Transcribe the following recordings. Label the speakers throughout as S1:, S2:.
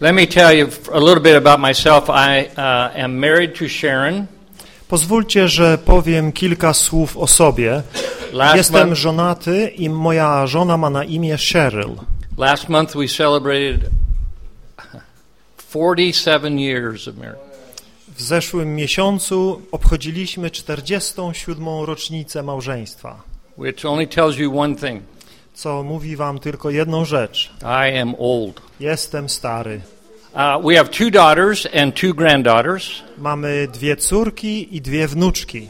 S1: Let me tell you a little bit about myself. I uh, am married to Sharon.
S2: Pozwólcie, że powiem kilka słów o sobie.
S1: Last
S2: Jestem
S1: month,
S2: żonaty i moja żona ma na imię Cheryl.
S1: last month we celebrated 47 years of marriage.
S2: W zeszłym miesiącu obchodziliśmy 47. rocznicę małżeństwa,
S1: which only tells you one thing
S2: co mówi wam tylko jedną rzecz.
S1: I am old.
S2: Jestem stary.
S1: Uh, we have two daughters and two granddaughters,
S2: Mamy dwie córki i dwie wnuczki.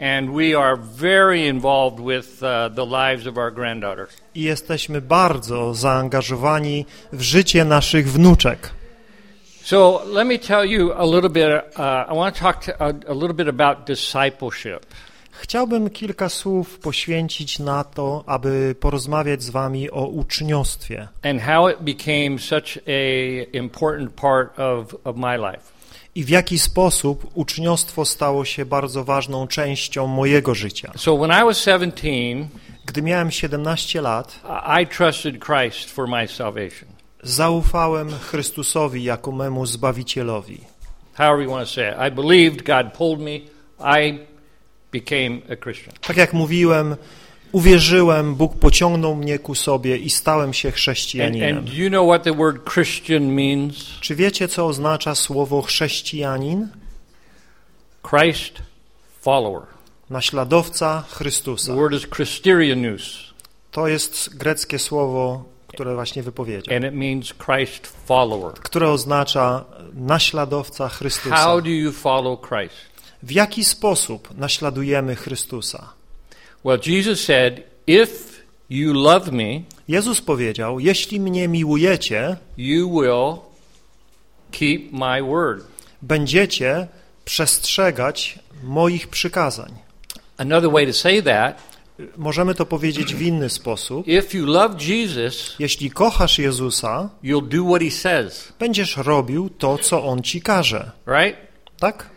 S1: and we are very involved with uh, the lives of our granddaughters.
S2: I jesteśmy bardzo zaangażowani w życie naszych wnuczek.
S1: So let me tell you a little bit. Uh, I want to talk to, a, a little bit about discipleship.
S2: Chciałbym kilka słów poświęcić na to, aby porozmawiać z wami o uczniostwie
S1: and how it became such a important part of, of my life.
S2: i w jaki sposób uczniostwo stało się bardzo ważną częścią mojego życia.
S1: So when I was 17,
S2: Gdy miałem 17 lat,
S1: I trusted Christ for my salvation.
S2: zaufałem Chrystusowi jako memu Zbawicielowi.
S1: However you want to say it. I believed, God pulled me, I became a Christian.
S2: Tak jak mówiłem, uwierzyłem, Bóg pociągnął mnie ku sobie i stałem się chrześcijaninem.
S1: and you know what the word Christian means?
S2: Czy wiecie, co oznacza słowo chrześcijanin?
S1: Christ follower.
S2: Naśladowca
S1: The
S2: Chrystusa.
S1: word is Christerianus,
S2: To jest greckie słowo, które właśnie wypowiedział,
S1: and it means Christ follower.
S2: które oznacza naśladowca Chrystusa.
S1: How do you follow Christ?
S2: W jaki sposób naśladujemy Chrystusa?
S1: Well, Jesus said, If you love me,
S2: Jezus powiedział, jeśli mnie miłujecie,
S1: you will keep my word.
S2: będziecie przestrzegać moich przykazań.
S1: Another way to say that,
S2: Możemy to powiedzieć w inny sposób.
S1: if you love Jesus,
S2: Jeśli kochasz Jezusa,
S1: you'll do what he says,
S2: będziesz robił to, co On ci każe.
S1: right?
S2: Tak?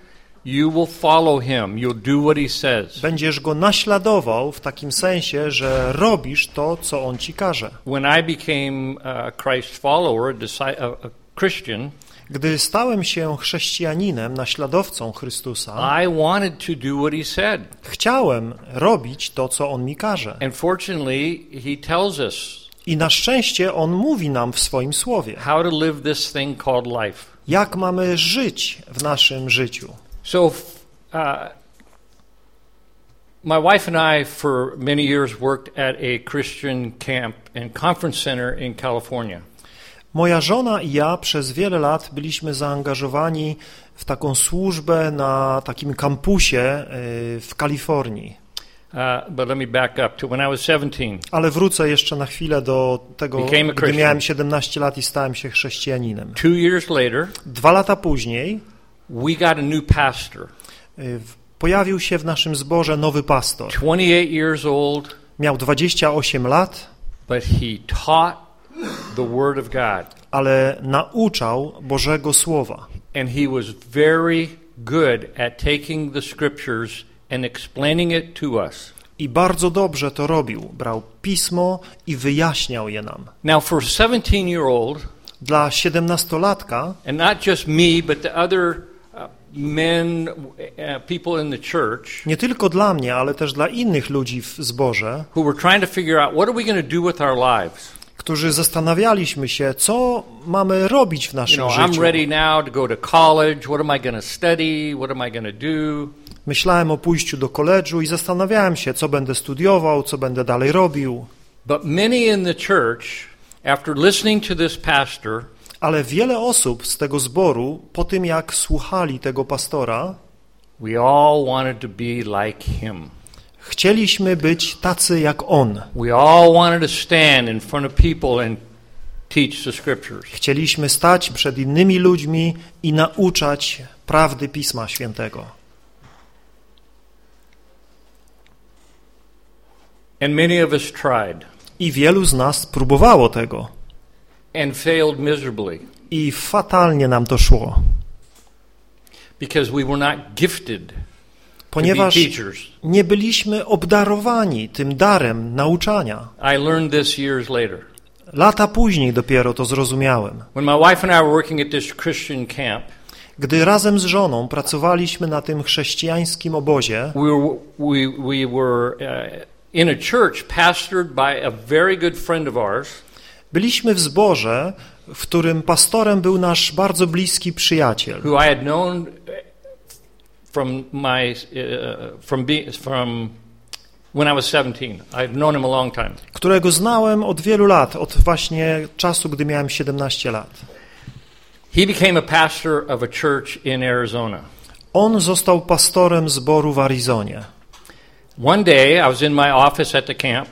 S1: You will follow him. You'll do what he says.
S2: Będziesz Go naśladował w takim sensie, że robisz to, co On ci każe.
S1: When I became a Christ follower, a, Christian,
S2: Gdy stałem się chrześcijaninem, naśladowcą Chrystusa,
S1: I wanted to do what he said.
S2: chciałem robić to, co On mi każe. I na szczęście On mówi nam w swoim słowie,
S1: how to live this thing called life.
S2: jak mamy żyć w naszym życiu.
S1: So, uh, my wife and I, for many years, worked at a Christian camp and conference center in California.
S2: Moja żona i ja przez wiele lat byliśmy zaangażowani w taką służbę na takim kampusie y, w Kalifornii.
S1: Uh, but let me back up to when I was 17.
S2: Ale wrócę jeszcze na chwilę do tego, gdy miałem 17 lat i stałem się chrześcijaninem.
S1: Two years later,
S2: Dwa lata później
S1: we got a new pastor,
S2: y, pojawił się w naszym zborze nowy pastor.
S1: 28 years old,
S2: Miał 28 lat,
S1: but he taught the Word of God.
S2: ale nauczał Bożego Słowa.
S1: And he was very good at taking the scriptures and explaining it to us.
S2: I bardzo dobrze to robił. Brał pismo i wyjaśniał je nam.
S1: Now, for a 17 year old,
S2: Dla 17-latka,
S1: and not just me, but the other men, uh, people in the church
S2: nie tylko dla mnie, ale też dla innych ludzi w zborze,
S1: who were trying to figure out what are we going to do with our lives?
S2: którzy zastanawialiśmy się, co mamy robić w
S1: You
S2: naszym
S1: know, I'm
S2: życiu.
S1: ready now to go to college. What am I going to study? What am I going to do?
S2: Myślałem o pójściu do koledżu i zastanawiałem się, co będę studiował, co będę dalej robił.
S1: But many in the church, after listening to this pastor,
S2: Ale wiele osób z tego zboru, po tym jak słuchali tego pastora,
S1: we all wanted to be like him.
S2: chcieliśmy być tacy jak on.
S1: We all wanted to stand in front of people and teach the scriptures.
S2: Chcieliśmy stać przed innymi ludźmi i nauczać prawdy Pisma Świętego.
S1: And many of us tried
S2: I wielu z nas próbowało tego.
S1: And failed miserably
S2: I fatalnie nam to szło,
S1: because we were not gifted
S2: ponieważ nie byliśmy obdarowani tym darem nauczania.
S1: I learned this years later.
S2: Lata później dopiero to zrozumiałem.
S1: When my wife and I were at this camp,
S2: Gdy razem z żoną pracowaliśmy na tym chrześcijańskim obozie,
S1: we were, we, we were uh, in a church pastored by a very good friend of ours
S2: byliśmy w zborze, w którym pastorem był nasz bardzo bliski przyjaciel,
S1: who I had known from my uh, from from when I was 17. I've known him a long time.
S2: którego znałem od wielu lat, od właśnie czasu, gdy miałem 17 lat.
S1: He became a pastor of a church in Arizona.
S2: On został pastorem zboru w Arizonie.
S1: One day, I was in my office at the camp.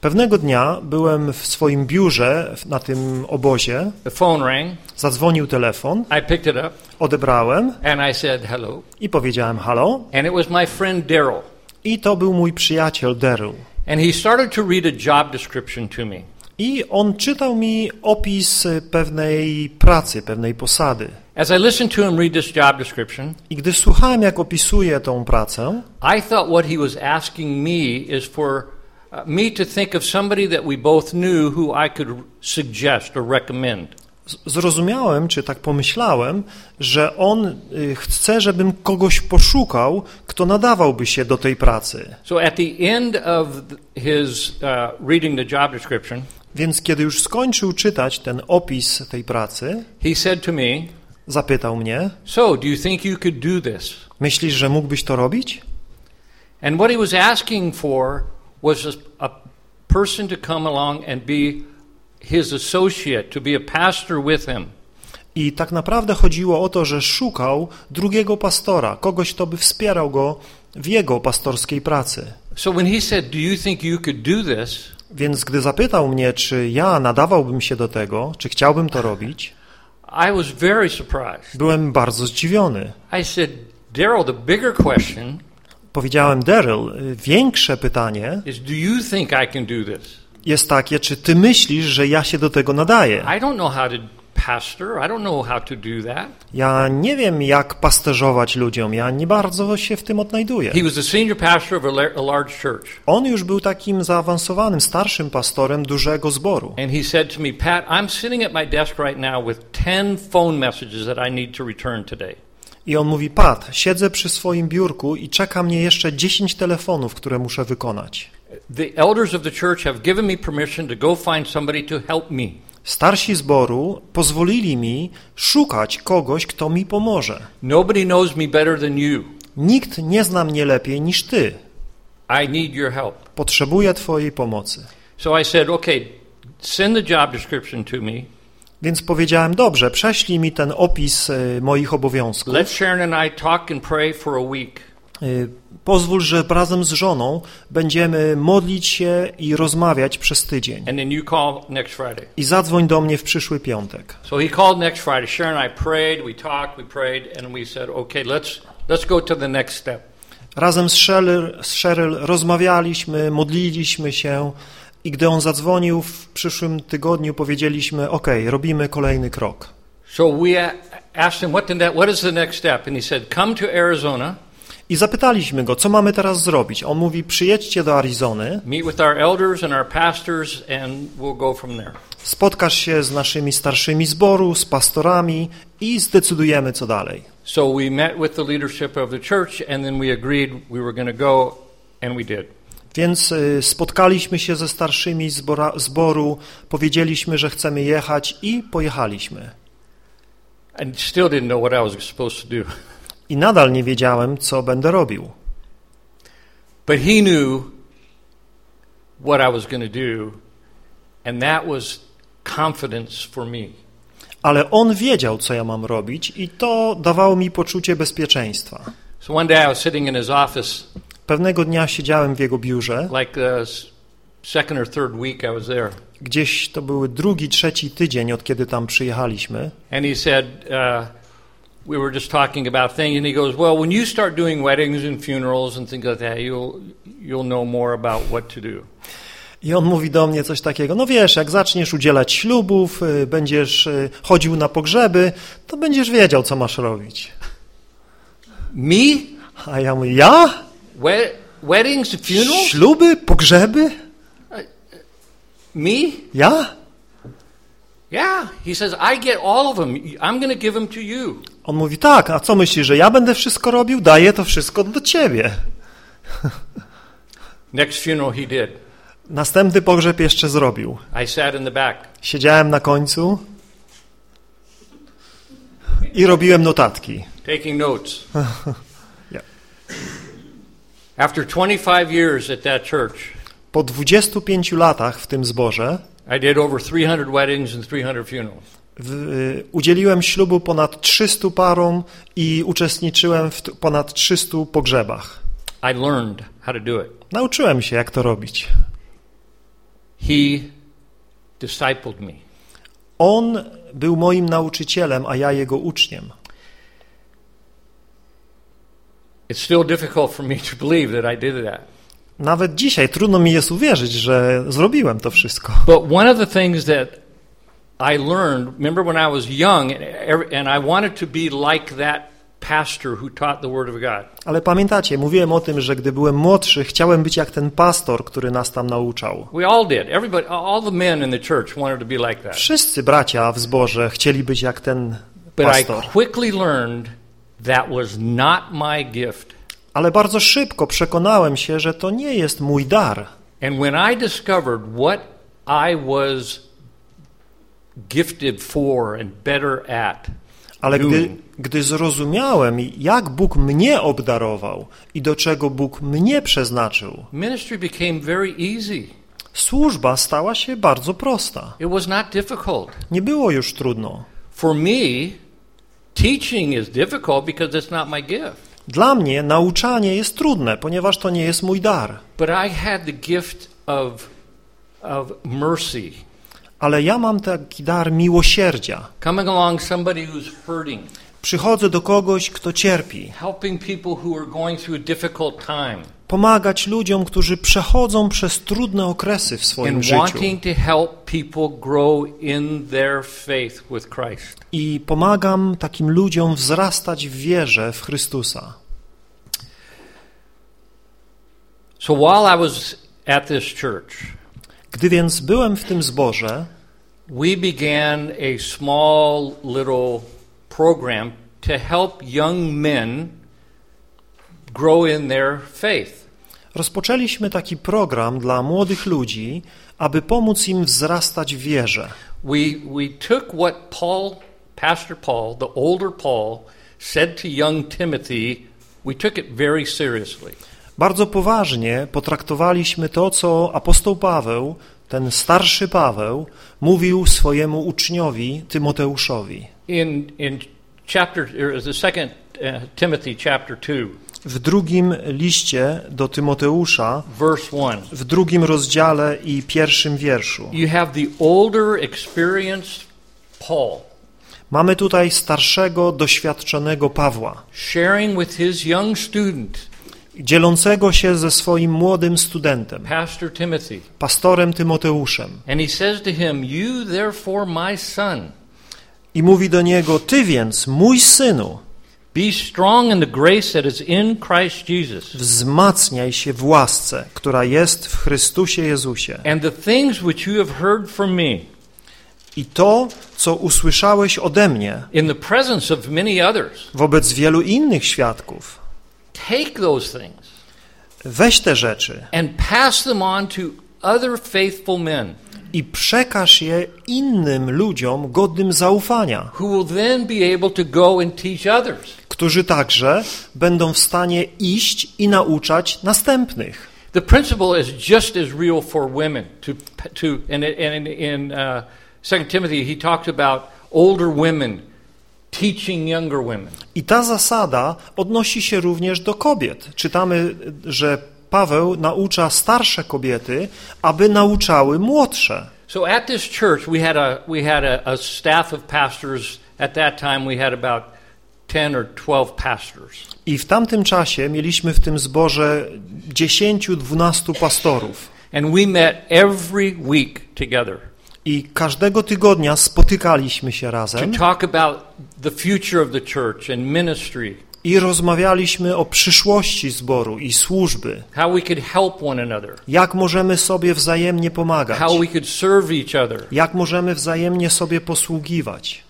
S2: Pewnego dnia byłem w swoim biurze na tym obozie,
S1: The phone rang.
S2: zadzwonił telefon,
S1: I picked it up
S2: odebrałem
S1: and I said hello.
S2: i powiedziałem halo.
S1: And it was my friend Daryl.
S2: I to był mój przyjaciel Daryl.
S1: And he started to read a job description to me.
S2: I on czytał mi opis pewnej pracy, pewnej posady.
S1: As I listened to him read this job description,
S2: I gdy słuchałem, jak opisuje tą pracę,
S1: I thought what he was asking me is for me to think of somebody that we both knew who I could suggest or recommend.
S2: zrozumiałem, czy tak pomyślałem, że on y, chce, żebym kogoś poszukał, kto nadawałby się do tej pracy.
S1: So at the end of his uh, reading the job description,
S2: Więc kiedy już skończył czytać ten opis tej pracy,
S1: he said to me,
S2: zapytał mnie:
S1: So, do you think you could do this?
S2: Myślisz, że mógłbyś to robić?
S1: And what he was asking for was a, person to come along and be his associate, to be a pastor with him.
S2: I tak naprawdę chodziło o to, że szukał drugiego pastora, kogoś, kto by wspierał go w jego pastorskiej pracy.
S1: So when he said, Do you think you could do this?
S2: Więc gdy zapytał mnie, czy ja nadawałbym się do tego, czy chciałbym to robić,
S1: I was very surprised.
S2: byłem bardzo zdziwiony.
S1: I said, Daryl, the bigger question
S2: Powiedziałem, Daryl, y, większe pytanie
S1: is, Do you think I can do this?
S2: jest takie, czy ty myślisz, że ja się do tego nadaję?
S1: I don't know how to pastor. I don't know how to do that.
S2: Ja nie wiem, jak pasterzować ludziom, ja nie bardzo się w tym odnajduję.
S1: He was the senior pastor of a, lar- a large church.
S2: On już był takim zaawansowanym, starszym pastorem dużego zboru.
S1: And he said to me, Pat, I'm sitting at my desk right now with 10 phone messages that I need to return today.
S2: I on mówi, Pat, siedzę przy swoim biurku i czeka mnie jeszcze 10 telefonów, które muszę wykonać.
S1: The elders of the church have given me permission to go find somebody to help me.
S2: Starsi zboru pozwolili mi szukać kogoś, kto mi pomoże.
S1: Nobody knows me better than you.
S2: Nikt nie zna mnie lepiej niż ty.
S1: I need your help.
S2: Potrzebuję twojej pomocy.
S1: So I said, okay, send the job description to me.
S2: Więc powiedziałem, dobrze, prześlij mi ten opis y, moich obowiązków.
S1: Let Sharon and I talk and pray for a week.
S2: Y, Pozwól, że razem z żoną będziemy modlić się i rozmawiać przez tydzień.
S1: And then you call next Friday.
S2: I zadzwoń do mnie w przyszły piątek.
S1: So he called next Friday. Sharon and I prayed, we talked, we prayed, and we said, okay, let's, let's go to the next step.
S2: Razem z Cheryl, z Cheryl rozmawialiśmy, modliliśmy się i gdy on zadzwonił w przyszłym tygodniu, powiedzieliśmy, ok, robimy kolejny krok.
S1: So we a- asked him, what, the ne- what is the next step? And he said, come to Arizona,
S2: I zapytaliśmy go, co mamy teraz zrobić. On mówi, przyjedźcie do Arizony,
S1: meet with our elders and our pastors, and we'll go from there.
S2: spotkasz się z naszymi starszymi zboru, z pastorami i zdecydujemy, co dalej.
S1: So we met with the leadership of the church, and then we agreed we were going to go, and we did.
S2: Więc y, spotkaliśmy się ze starszymi zbora, zboru, powiedzieliśmy, że chcemy jechać i pojechaliśmy.
S1: I still didn't know what I was supposed to do.
S2: I nadal nie wiedziałem, co będę robił.
S1: But he knew what I was going to do, and that was confidence for me.
S2: Ale on wiedział, co ja mam robić i to dawało mi poczucie bezpieczeństwa.
S1: So one day I was sitting in his office,
S2: Pewnego dnia siedziałem w jego biurze,
S1: like s- second or third week I was there,
S2: gdzieś to były drugi, trzeci tydzień, od kiedy tam przyjechaliśmy.
S1: and he said, uh, we were just talking about things, and he goes, well, when you start doing weddings and funerals and things like that, you'll you'll know more about what to do.
S2: I on mówi do mnie coś takiego, no wiesz, jak zaczniesz udzielać ślubów, y, będziesz y, chodził na pogrzeby, to będziesz wiedział, co masz robić.
S1: Me?
S2: A ja mówię, ja?
S1: We- weddings funerals?
S2: Śluby? Pogrzeby?
S1: Me?
S2: Ja?
S1: Yeah. He says, I get all of them. I'm going to give them to you.
S2: On mówi, tak, a co myślisz, że ja będę wszystko robił? Daję to wszystko do ciebie.
S1: Next funeral he did.
S2: Następny pogrzeb jeszcze zrobił.
S1: I sat in the back.
S2: Siedziałem na końcu i robiłem notatki.
S1: taking notes.
S2: Yeah.
S1: After 25 years at that church,
S2: Po 25 latach w tym zborze
S1: I did over 300 weddings and 300 funerals.
S2: w, y, udzieliłem ślubu ponad 300 parom i uczestniczyłem w ponad 300 pogrzebach.
S1: I learned how to do it.
S2: Nauczyłem się, jak to robić.
S1: He discipled me.
S2: On był moim nauczycielem, a ja jego uczniem.
S1: It's still difficult for me to believe that I did that.
S2: Nawet dzisiaj trudno mi jest uwierzyć, że zrobiłem to wszystko.
S1: But one of the things that I learned, remember when I was young, and I wanted to be like that pastor who taught the Word of God.
S2: Ale pamiętacie, mówiłem o tym, że gdy byłem młodszy, chciałem być jak ten pastor, który nas tam nauczał.
S1: We all did. Everybody, all the men in the church wanted to be like that.
S2: Wszyscy bracia w zborze chcieli być jak ten
S1: But I
S2: pastor.
S1: quickly learned that was not my gift.
S2: Ale bardzo szybko przekonałem się, że to nie jest mój dar.
S1: And when I discovered what I was gifted for and better at,
S2: Ale gdy, gdy zrozumiałem, jak Bóg mnie obdarował i do czego Bóg mnie przeznaczył,
S1: ministry became very easy.
S2: służba stała się bardzo prosta.
S1: It was not difficult.
S2: Nie było już trudno.
S1: For me, teaching is difficult because it's not my gift.
S2: Dla mnie nauczanie jest trudne, ponieważ to nie jest mój dar.
S1: But I had the gift of, of mercy,
S2: Ale ja mam taki dar miłosierdzia.
S1: coming along somebody who's hurting,
S2: Przychodzę do kogoś, kto cierpi, pomagać ludziom, którzy przechodzą przez trudne okresy w swoim życiu. i pomagam takim ludziom wzrastać w wierze w Chrystusa.
S1: So while I was at this church,
S2: Gdy więc byłem w tym zborze,
S1: we began a small little program to help young men grow in their faith.
S2: rozpoczęliśmy taki program dla młodych ludzi, aby pomóc im wzrastać w wierze.
S1: We, we took what Paul, Pastor Paul, the older Paul, said to young Timothy, we took it very seriously.
S2: Bardzo poważnie potraktowaliśmy to, co apostoł Paweł, ten starszy Paweł, mówił swojemu uczniowi Tymoteuszowi.
S1: In, in chapter, or the second uh, Timothy chapter 2,
S2: W drugim liście do Tymoteusza,
S1: verse 1,
S2: w drugim rozdziale i pierwszym wierszu,
S1: you have the older, experienced Paul
S2: mamy tutaj starszego, doświadczonego Pawła,
S1: sharing with his young student,
S2: dzielącego się ze swoim młodym studentem,
S1: Pastor Timothy.
S2: pastorem Tymoteuszem.
S1: And he says to him, You therefore, my son,
S2: I mówi do niego, ty więc, mój synu,
S1: be strong in the grace that is in Christ Jesus.
S2: wzmacniaj się w łasce, która jest w Chrystusie Jezusie.
S1: And the things which you have heard from me
S2: I to, co usłyszałeś ode mnie
S1: in the presence of many others,
S2: wobec wielu innych świadków,
S1: take those things
S2: weź te rzeczy
S1: and pass them on to other faithful men
S2: i przekaż je innym ludziom godnym zaufania, którzy także będą w stanie iść i nauczać następnych.
S1: The principle is just as real for women. To, to, and, and in uh, 2 Timothy, he talked about older women teaching younger women.
S2: I ta zasada odnosi się również do kobiet. Czytamy, że Paweł naucza starsze kobiety, aby nauczały młodsze.
S1: So at this church, we had a we had a, a staff of pastors. At that time, we had about ten or twelve pastors,
S2: I w tamtym czasie mieliśmy w tym zborze 10-12 pastorów.
S1: and we met every week together
S2: I każdego tygodnia spotykaliśmy się
S1: to
S2: razem
S1: talk about the future of the church and ministry.
S2: I rozmawialiśmy o przyszłości zboru i służby, jak możemy sobie wzajemnie pomagać, jak możemy wzajemnie sobie posługiwać.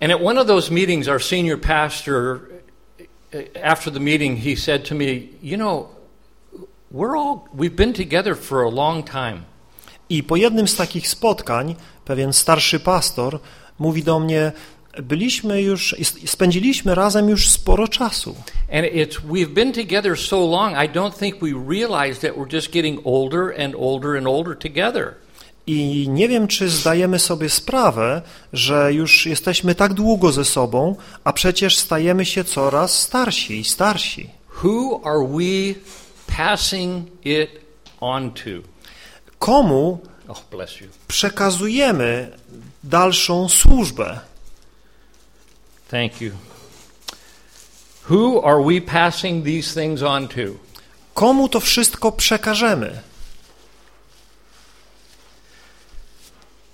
S1: And at one of those meetings, our senior pastor, uh, after the meeting, he said to me, You know, we're all, we've been together for a long time.
S2: I po jednym z takich spotkań pewien starszy pastor mówi do mnie, byliśmy już, spędziliśmy razem już sporo czasu.
S1: And it's, we've been together so long, I don't think we realize that we're just getting older and older and older together.
S2: I nie wiem, czy zdajemy sobie sprawę, że już jesteśmy tak długo ze sobą, a przecież stajemy się coraz starsi i starsi.
S1: Who are we passing it on to?
S2: Komu
S1: Oh,
S2: przekazujemy dalszą służbę?
S1: Thank you. Who are we passing these things on to?
S2: Komu to wszystko przekażemy?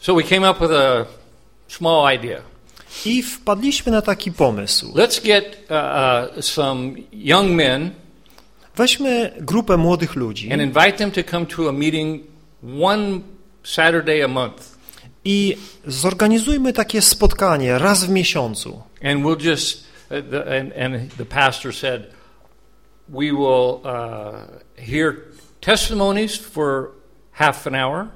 S1: So we came up with a small idea.
S2: I wpadliśmy na taki pomysł.
S1: Let's get uh, uh, some young men
S2: Weźmy grupę młodych ludzi
S1: and invite them to come to a meeting one Saturday a month.
S2: i zorganizujmy takie spotkanie raz w miesiącu.
S1: And we'll just, uh, the, and, and the pastor said, we will uh, hear testimonies for half an hour.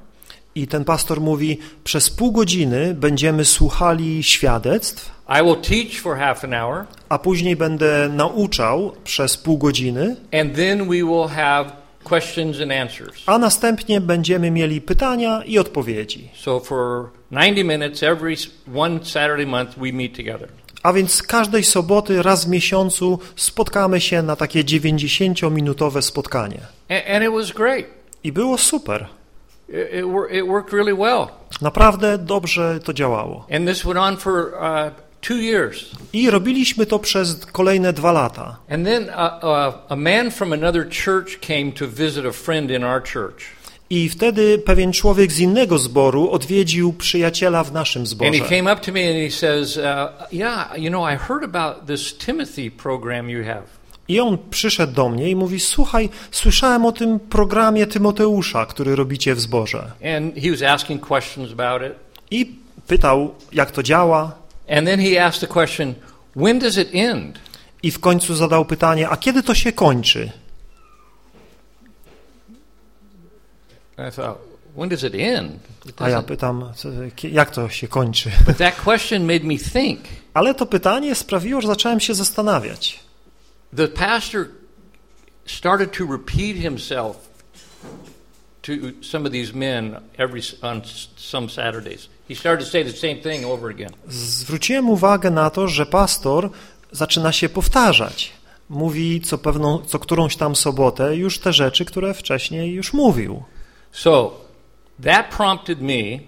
S2: I ten pastor mówi, przez pół godziny będziemy słuchali świadectw,
S1: I will teach for half an hour.
S2: a później będę nauczał przez pół godziny,
S1: And then we will have questions and answers.
S2: a następnie będziemy mieli pytania i odpowiedzi.
S1: So for 90 minutes every one Saturday month we meet together.
S2: A więc każdej soboty raz w miesiącu spotkamy się na takie 90-minutowe spotkanie.
S1: And, and it was great.
S2: I było super. Naprawdę dobrze to działało.
S1: And this went on for uh.
S2: I robiliśmy to przez kolejne dwa lata.
S1: And then uh, uh, a man from another church came to visit a friend in our church.
S2: I wtedy pewien człowiek z innego zboru odwiedził przyjaciela w naszym
S1: And he
S2: zborze.
S1: came up to me and he says, uh, Yeah, you know, I heard about this Timothy program you have.
S2: I on przyszedł do mnie i mówi: Słuchaj, słyszałem o tym programie Tymoteusza, który robicie w zborze.
S1: And he was asking questions about it.
S2: I pytał, jak to działa.
S1: Question?
S2: I w końcu zadał pytanie: A kiedy to się kończy?
S1: And I thought, When does it end? It
S2: A ja pytam: Jak to się kończy?
S1: But that question made me think.
S2: Ale to pytanie sprawiło, że zacząłem się zastanawiać.
S1: The pastor started to repeat himself to some of these men every on some Saturdays. He started to say the same thing over again.
S2: Zwróciłem uwagę na to, że pastor zaczyna się powtarzać. Mówi co, pewną, co którąś tam sobotę już te rzeczy, które wcześniej już mówił.
S1: So that prompted me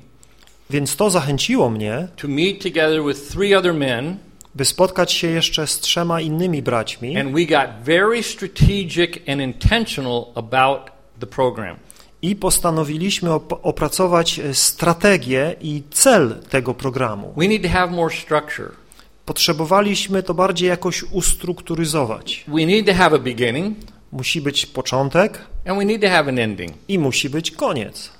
S2: Więc to zachęciło mnie,
S1: to meet together with three other men,
S2: by spotkać się jeszcze z trzema innymi braćmi
S1: and we got very strategic and intentional about the program.
S2: i postanowiliśmy op- opracować e, strategię i cel tego programu.
S1: We need to have more structure.
S2: Potrzebowaliśmy to bardziej jakoś ustrukturyzować.
S1: We need to have a beginning,
S2: Musi być początek
S1: and we need to have an ending.
S2: i musi być koniec.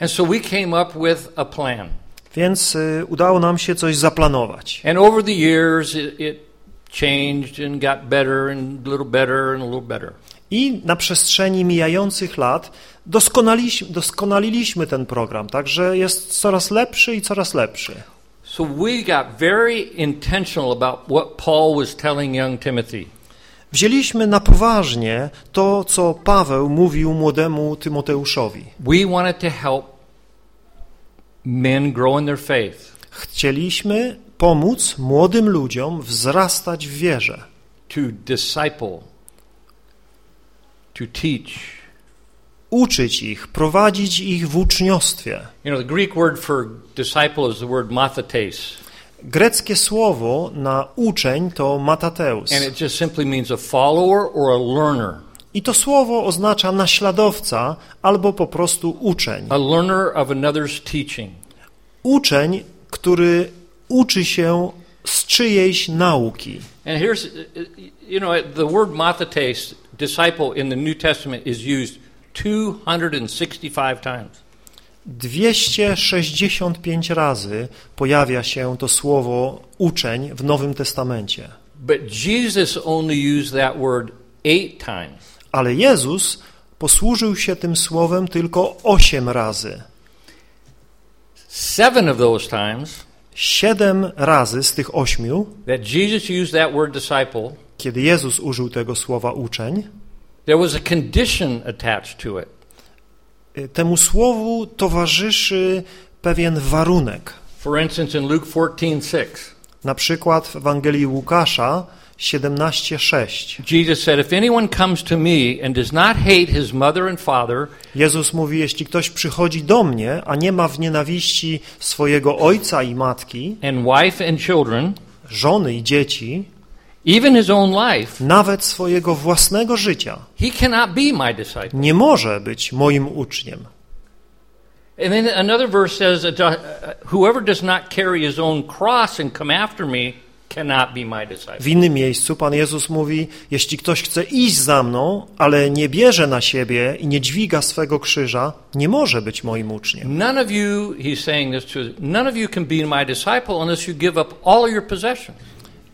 S1: And so we came up with a plan.
S2: Więc y, udało nam się coś zaplanować.
S1: And over the years, it, it changed and got better and a little better and a little better.
S2: I na przestrzeni mijających lat doskonaliśmy, doskonaliliśmy ten program, także jest coraz lepszy i coraz lepszy.
S1: So we got very intentional about what Paul was telling young Timothy.
S2: Wzięliśmy na poważnie to, co Paweł mówił młodemu Tymoteuszowi.
S1: We wanted to help men grow in their faith,
S2: Chcieliśmy pomóc młodym ludziom wzrastać w wierze,
S1: to disciple, to teach.
S2: uczyć ich, prowadzić ich w uczniostwie.
S1: You know, the Greek word for disciple is the word mathetes,
S2: Greckie słowo na uczeń to matateus.
S1: and it just simply means a follower or a learner.
S2: I to słowo oznacza naśladowca albo po prostu uczeń.
S1: A learner of another's teaching.
S2: Uczeń, który uczy się z czyjejś nauki.
S1: And here's, you know, the word mathetes, disciple in the New Testament is used 265 times.
S2: 265 razy pojawia się to słowo uczeń w Nowym Testamencie.
S1: But Jesus only used that word eight times.
S2: Ale Jezus posłużył się tym słowem tylko osiem razy.
S1: Seven of those times
S2: Siedem razy z tych ośmiu,
S1: that Jesus used that word disciple,
S2: kiedy Jezus użył tego słowa uczeń,
S1: there was a condition attached to it.
S2: Y, temu słowu towarzyszy pewien warunek.
S1: For instance, in Luke 14:6,
S2: Na przykład w Ewangelii Łukasza 17:6.
S1: Jesus said, "If anyone comes to me and does not hate his mother and father,
S2: Jezus mówi: Jeśli ktoś przychodzi do mnie, a nie ma w nienawiści swojego ojca i matki,
S1: and wife and children,
S2: żony i dzieci,
S1: even his own life,
S2: nawet swojego własnego życia,
S1: he cannot be my disciple."
S2: nie może być moim uczniem.
S1: And then another verse says, uh, "Whoever does not carry his own cross and come after me cannot be my disciple."
S2: W innym miejscu Pan Jezus mówi: Jeśli ktoś chce iść za mną, ale nie bierze na siebie i nie dźwiga swego krzyża, nie może być moim uczniem.
S1: None of you, he's saying this to, none of you can be my disciple unless you give up all your possessions.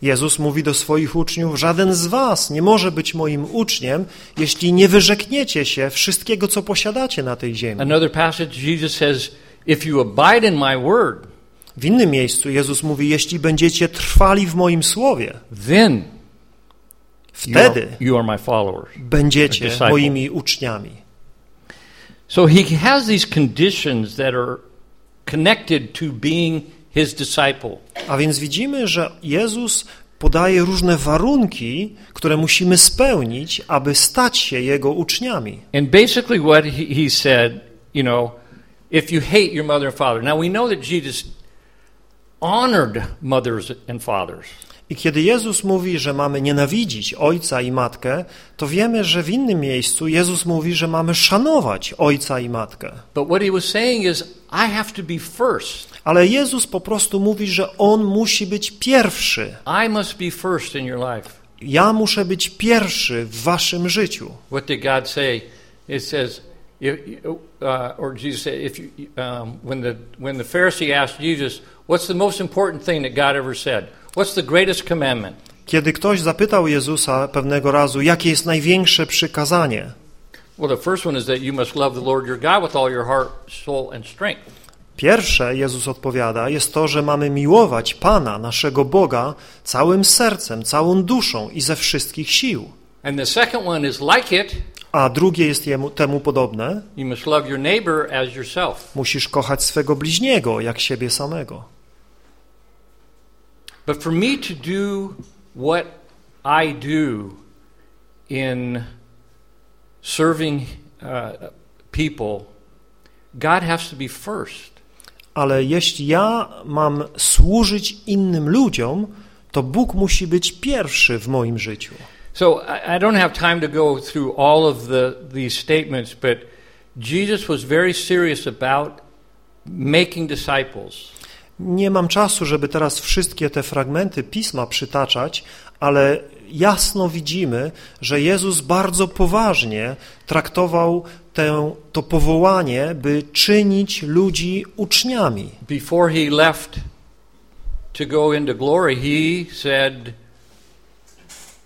S2: Jezus mówi do swoich uczniów: Żaden z was nie może być moim uczniem, jeśli nie wyrzekniecie się wszystkiego, co posiadacie na tej ziemi.
S1: Another passage, Jesus says, If you abide in my word,
S2: W innym miejscu Jezus mówi: Jeśli będziecie trwali w moim słowie,
S1: then you
S2: wtedy
S1: are, you are my followers.
S2: będziecie moimi uczniami.
S1: So he has these conditions that are connected to being his disciple.
S2: A więc widzimy, że Jezus podaje różne warunki, które musimy spełnić, aby stać się Jego uczniami.
S1: And basically, what he, he said, you know, if you hate your mother and father. Now we know that Jesus honored mothers and fathers.
S2: I kiedy Jezus mówi, że mamy nienawidzić ojca i matkę, to wiemy, że w innym miejscu Jezus mówi, że mamy szanować ojca i matkę.
S1: But what he was saying is, I have to be first.
S2: Ale Jezus po prostu mówi, że On musi być pierwszy.
S1: I must be first in your life.
S2: Ja muszę być pierwszy w waszym życiu.
S1: What did God say? It says, if, uh, or Jesus said, if you, um, when the when the Pharisee asked Jesus, "What's the most important thing that God ever said? What's the greatest commandment?"
S2: Kiedy ktoś zapytał Jezusa pewnego razu, jakie jest największe przykazanie,
S1: Well, the first one is that you must love the Lord your God with all your heart, soul, and strength.
S2: Pierwsze, Jezus odpowiada, jest to, że mamy miłować Pana, naszego Boga, całym sercem, całą duszą i ze wszystkich sił.
S1: And the second one is like it,
S2: A drugie jest jemu, temu podobne,
S1: you must love your neighbor as yourself.
S2: musisz kochać swego bliźniego jak siebie samego.
S1: But for me to do what I do in serving uh, people, God has to be first.
S2: Ale jeśli ja mam służyć innym ludziom, to Bóg musi być pierwszy w moim życiu.
S1: So I, don't have time to go through all of the, these statements, but Jesus was very serious about making disciples.
S2: Nie mam czasu, żeby teraz wszystkie te fragmenty pisma przytaczać, ale jasno widzimy, że Jezus bardzo poważnie traktował tę, to powołanie, by czynić ludzi uczniami.
S1: Before he left to go into glory, he said,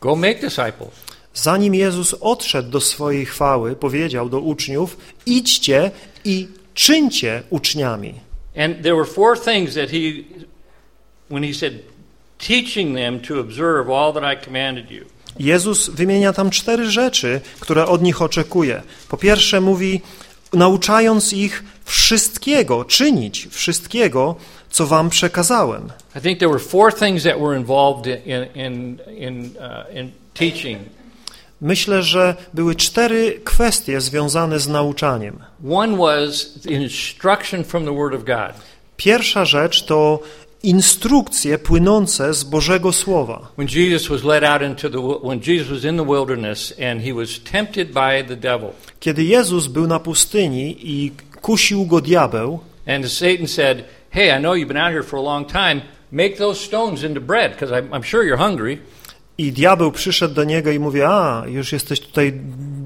S1: Go make disciples.
S2: Zanim Jezus odszedł do swojej chwały, powiedział do uczniów: idźcie i czyńcie uczniami.
S1: And there were four things that he, when he said, teaching them to observe all that I commanded you.
S2: Jezus wymienia tam cztery rzeczy, które od nich oczekuje. Po pierwsze mówi, nauczając ich wszystkiego, czynić wszystkiego, co wam przekazałem.
S1: I think there were four things that were involved in, in, in, uh, in teaching.
S2: Myślę, że były cztery kwestie związane z nauczaniem.
S1: One was instruction from the Word of God.
S2: Pierwsza rzecz to instrukcje płynące z Bożego Słowa.
S1: When Jesus was led out into the when Jesus was in the wilderness and he was tempted by the devil,
S2: Kiedy Jezus był na pustyni i kusił go diabeł,
S1: and Satan said, "Hey, I know you've been out here for a long time. make those stones into bread, because I'm, I'm sure you're hungry.
S2: I diabeł przyszedł do niego i mówi, a, już jesteś tutaj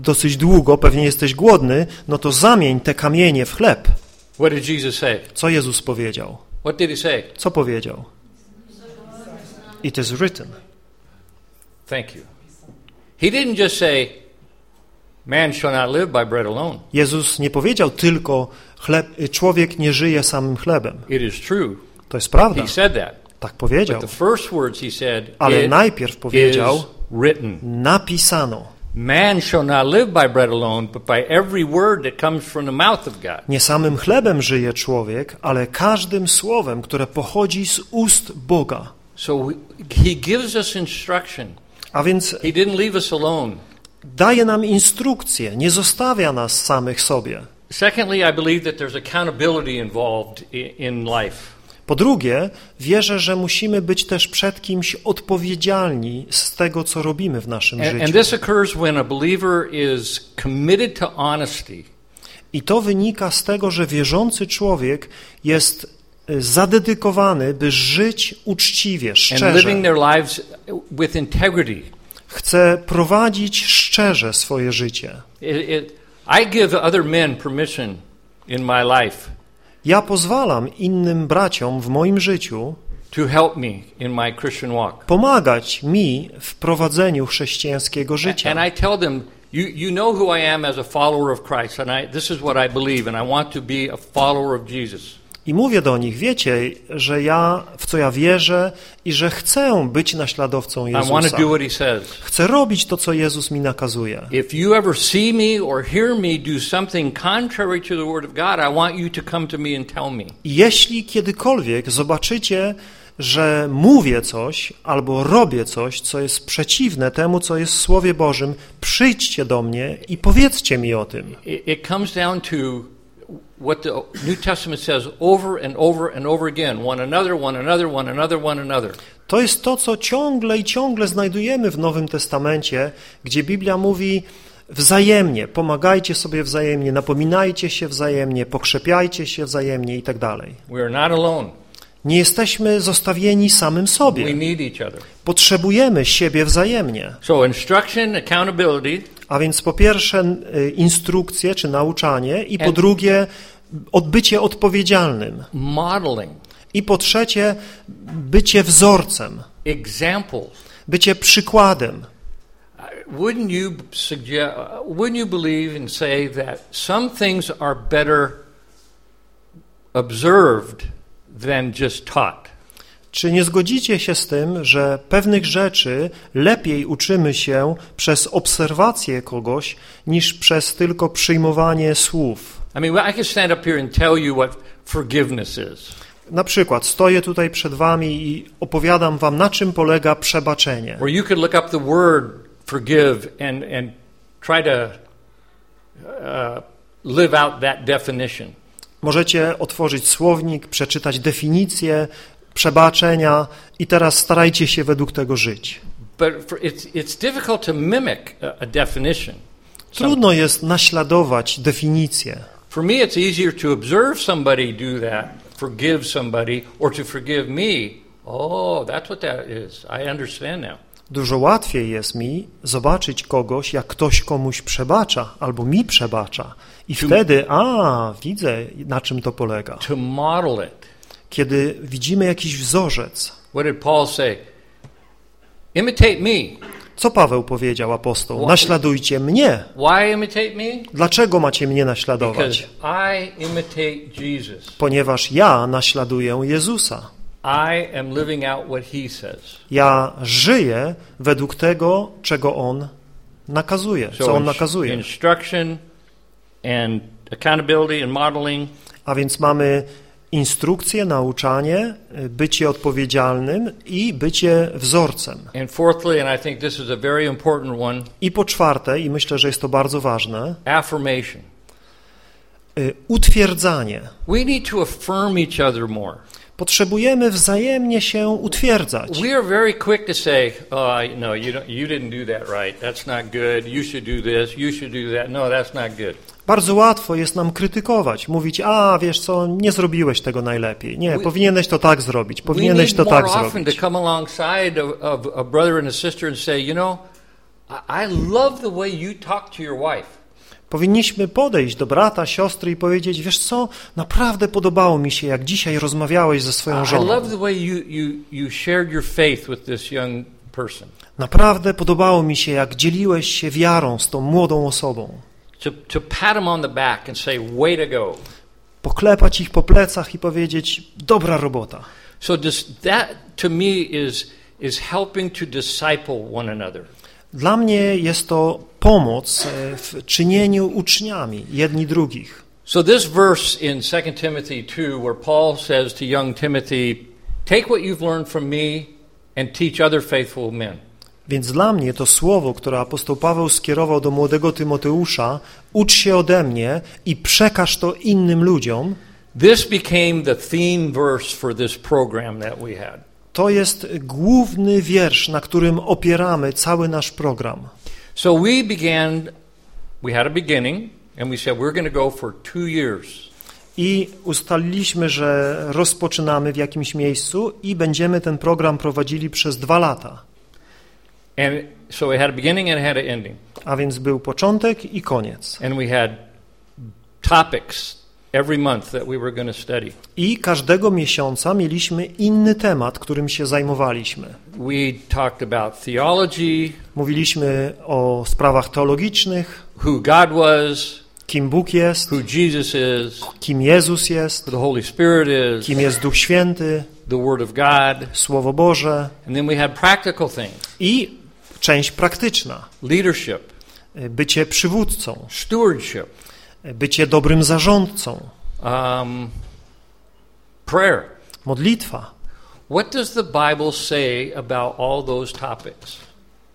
S2: dosyć długo, pewnie jesteś głodny, no to zamień te kamienie w chleb.
S1: What did Jesus say?
S2: Co Jezus powiedział?
S1: What did he say?
S2: Co powiedział? It is written.
S1: Thank you. He didn't just say, man shall not live by bread alone.
S2: Jezus nie powiedział tylko, chleb, człowiek nie żyje samym chlebem.
S1: It is true.
S2: To jest prawda,
S1: He said that.
S2: tak powiedział.
S1: But the first words he said,
S2: Ale najpierw powiedział,
S1: written.
S2: napisano.
S1: Man shall not live by bread alone, but by every word that comes from the mouth of God.
S2: Nie samym chlebem żyje człowiek, ale każdym słowem, które pochodzi z ust Boga.
S1: So he gives us instruction.
S2: A więc
S1: He didn't leave us alone.
S2: daje nam instrukcje, nie zostawia nas samych sobie.
S1: Secondly, I believe that there's accountability involved in life.
S2: Po drugie, wierzę, że musimy być też przed kimś odpowiedzialni z tego, co robimy w naszym
S1: And, and
S2: życiu.
S1: this occurs when a believer is committed to honesty.
S2: I to wynika z tego, że wierzący człowiek jest y, zadedykowany, by żyć uczciwie, szczerze.
S1: living their lives with integrity.
S2: Chce prowadzić szczerze swoje życie.
S1: It, it, I give other men permission in my life
S2: Ja pozwalam innym braciom w moim życiu
S1: to help me in my Christian walk.
S2: pomagać mi w prowadzeniu chrześcijańskiego życia.
S1: And I tell them, you, you know who I am as a follower of Christ, and I, this is what I believe, and I want to be a follower of Jesus.
S2: I mówię do nich, wiecie, że ja, w co ja wierzę i że chcę być naśladowcą Jezusa. Chcę robić to, co Jezus mi nakazuje. Jeśli kiedykolwiek zobaczycie, że mówię coś albo robię coś, co jest przeciwne temu, co jest w Słowie Bożym, przyjdźcie do mnie i powiedzcie mi o tym.
S1: It comes down to what the New Testament says over and over and over again one another, one another, one another, one another.
S2: To jest to, co ciągle i ciągle znajdujemy w Nowym Testamencie, gdzie Biblia mówi wzajemnie, pomagajcie sobie wzajemnie, napominajcie się wzajemnie, pokrzepiajcie się wzajemnie i tak dalej.
S1: We are not alone.
S2: Nie jesteśmy zostawieni samym sobie. Potrzebujemy siebie wzajemnie.
S1: So, instruction, accountability,
S2: A więc po pierwsze y, instrukcje czy nauczanie i po drugie odbycie odpowiedzialnym.
S1: modeling,
S2: I po trzecie bycie wzorcem,
S1: examples.
S2: bycie przykładem.
S1: Wouldn't you suggest? Wouldn't you believe and say that some things are better observed than just taught?
S2: Czy nie zgodzicie się z tym, że pewnych rzeczy lepiej uczymy się przez obserwację kogoś niż przez tylko przyjmowanie słów?
S1: I mean, I can stand up here and tell you what forgiveness is.
S2: Na przykład stoję tutaj przed wami i opowiadam wam, na czym polega przebaczenie.
S1: Or you could look up the word forgive and, and try to uh, live out that definition.
S2: Możecie otworzyć słownik, przeczytać definicję przebaczenia i teraz starajcie się według tego żyć. Trudno jest naśladować definicję.
S1: For me, it's easier to observe somebody do that, forgive somebody, or to forgive me. Oh, that's what that is. I understand now.
S2: Dużo łatwiej jest mi zobaczyć kogoś, jak ktoś komuś przebacza albo mi przebacza. I wtedy, a, widzę, na czym to polega.
S1: To model it.
S2: Kiedy widzimy jakiś wzorzec.
S1: What did Paul say? Imitate me.
S2: Co Paweł powiedział apostoł? Naśladujcie mnie. Dlaczego macie mnie naśladować? Ponieważ ja naśladuję Jezusa.
S1: I am living out what he says.
S2: Ja żyję według tego, czego On nakazuje, co On nakazuje.
S1: instruction and accountability and modeling
S2: A więc mamy instrukcję, nauczanie, y, bycie odpowiedzialnym i bycie wzorcem.
S1: And fourthly, and I think this is a very important one,
S2: I po czwarte, i myślę, że jest to bardzo ważne,
S1: affirmation.
S2: y, utwierdzanie.
S1: We need to affirm each other more.
S2: Potrzebujemy wzajemnie się utwierdzać.
S1: We are very quick to say, "Oh, I- no, you don't, you didn't do that right. That's not good. You should do this. You should do that. No, that's not good."
S2: Bardzo łatwo jest nam krytykować, mówić, a wiesz co, nie zrobiłeś tego najlepiej. Nie, powinieneś to tak zrobić, powinieneś to tak zrobić.
S1: I love the way you talk to your wife.
S2: Powinniśmy podejść do brata, siostry i powiedzieć, wiesz co, naprawdę podobało mi się, jak dzisiaj rozmawiałeś ze swoją żoną. Naprawdę podobało mi się, jak dzieliłeś się wiarą z tą młodą osobą. Poklepać ich po plecach i powiedzieć, dobra robota.
S1: So that, to me, is, is helping to disciple one another.
S2: Dla mnie jest to pomoc e, w czynieniu uczniami jedni drugich.
S1: So this verse in 2 Timothy 2, where Paul says to young Timothy, take what you've learned from me and teach other faithful men.
S2: Więc dla mnie to słowo, które apostoł Paweł skierował do młodego Tymoteusza, ucz się ode mnie i przekaż to innym ludziom,
S1: This became the theme verse for this program that we had.
S2: To jest główny wiersz, na którym opieramy cały nasz program.
S1: So we began, we had a beginning, and we said we're going to go for two years.
S2: I ustaliliśmy, że rozpoczynamy w jakimś miejscu i będziemy ten program prowadzili przez dwa lata.
S1: And so it had a beginning and it had an ending.
S2: A więc był początek i koniec.
S1: And we had topics every month that we were going to study.
S2: I każdego miesiąca mieliśmy inny temat, którym się zajmowaliśmy.
S1: We talked about theology,
S2: Mówiliśmy o sprawach teologicznych,
S1: who God was,
S2: kim Bóg jest,
S1: who Jesus is,
S2: kim Jezus jest,
S1: who the Holy Spirit is,
S2: kim jest Duch Święty,
S1: the Word of God.
S2: Słowo Boże
S1: And then we had practical things
S2: i część praktyczna,
S1: leadership,
S2: bycie przywódcą,
S1: stewardship,
S2: bycie dobrym zarządcą,
S1: um, prayer.
S2: modlitwa.
S1: What does the Bible say about all those topics?